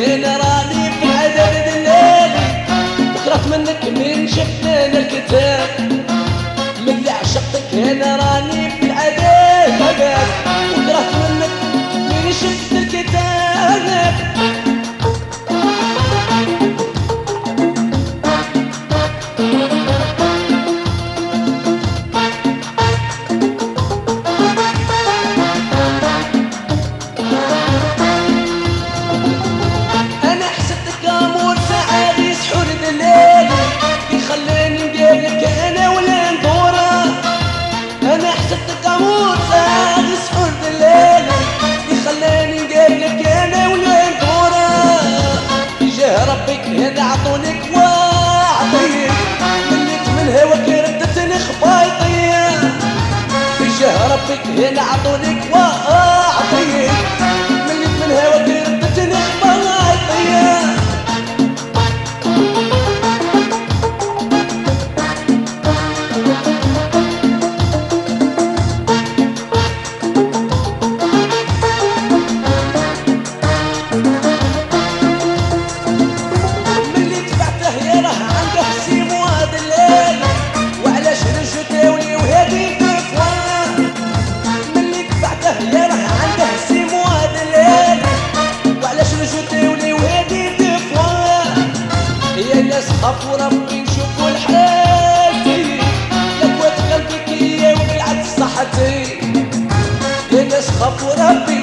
Hey, ربك هنا عطونك واعطيك منك من هواك ردتني خبايطي. بجاه ربك هنا عطونك واعطيك منك من هواك ابو ربي شوفوا لحياتي لك صحتي. يا ناس ربي